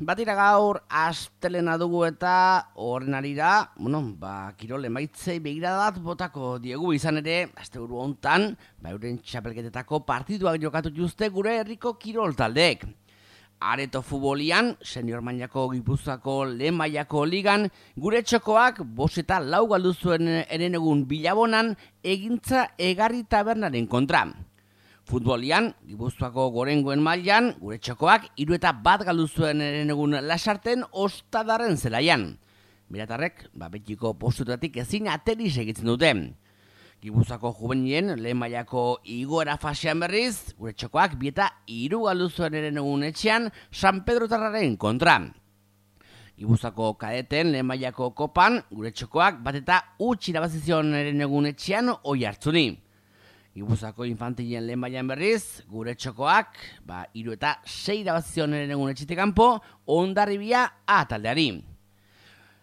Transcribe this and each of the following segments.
batira gaur astelena dugu eta horren arira, bueno, ba, kirole maitzei begiradat botako diegu izan ere, aste buru hontan, ba, euren txapelketetako partiduak jokatu juzte gure herriko kirol taldeek. Areto futbolian, senior mailako gipuzako lehen mailako ligan, gure txokoak bos eta lau galdu zuen eren egun bilabonan egintza egarri tabernaren kontra. Futbolian, Gipuzkoako gorengoen mailan, gure txokoak, iru eta bat galdu zuen egun lasarten ostadarren zelaian. Miratarrek, ba, betiko postutatik ezin ateri segitzen dute. Gipuzkoako juvenien, lehen mailako igoera fasean berriz, gure txokoak, bieta iru galdu zuen egun etxean, San Pedro Tarraren kontra. Gipuzkoako kadeten lehen mailako kopan, gure txokoak, bat eta utxi irabazizion eren egun etxean, oi hartzuni. Gipuzako infantilien lehen baian berriz, gure txokoak, ba, iru eta sei irabazizionen egun etxite kanpo, ondarribia A taldeari.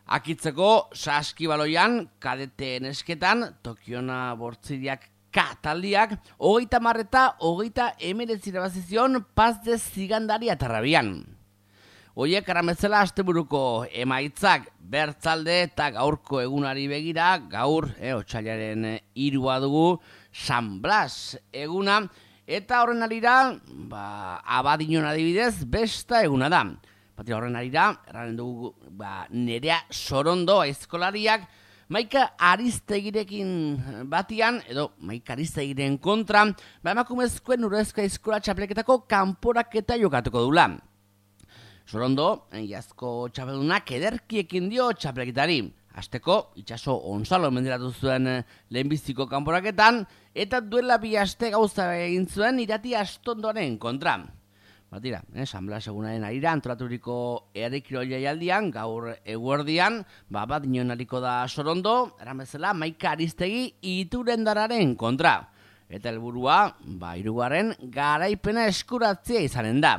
Akitzeko, saskibaloian, kadeteen esketan, Tokiona bortzidiak K taldiak, hogeita marreta, hogeita emerez irabazizion, paz de zigandari atarrabian. Oiek aramezela asteburuko emaitzak bertzalde eta gaurko egunari begira, gaur, eh, otxailaren irua dugu, San Blas eguna, eta horren alira, ba, abadinon adibidez, besta eguna da. Bati horren alira, erraren dugu, ba, nerea sorondo eskolariak, maika aristegirekin batian, edo maika aristegiren kontra, ba, emakumezkoen urezko eskola txapeleketako kanporaketa jokatuko dula. Sorondo, jazko txapelunak ederkiekin dio txapeleketari. Azteko, itxaso onzalo menderatu zuen eh, lehenbiziko kanporaketan, eta duela bi aste gauza egin zuen irati astondoaren kontra. Batira, eh, San Blas egunaren arira, antolaturiko erikiro jaialdian, gaur eguerdian, ba, bat hariko da sorondo, eramezela, maika aristegi ituren dararen kontra. Eta helburua, ba, irugarren, garaipena eskuratzea izanen da.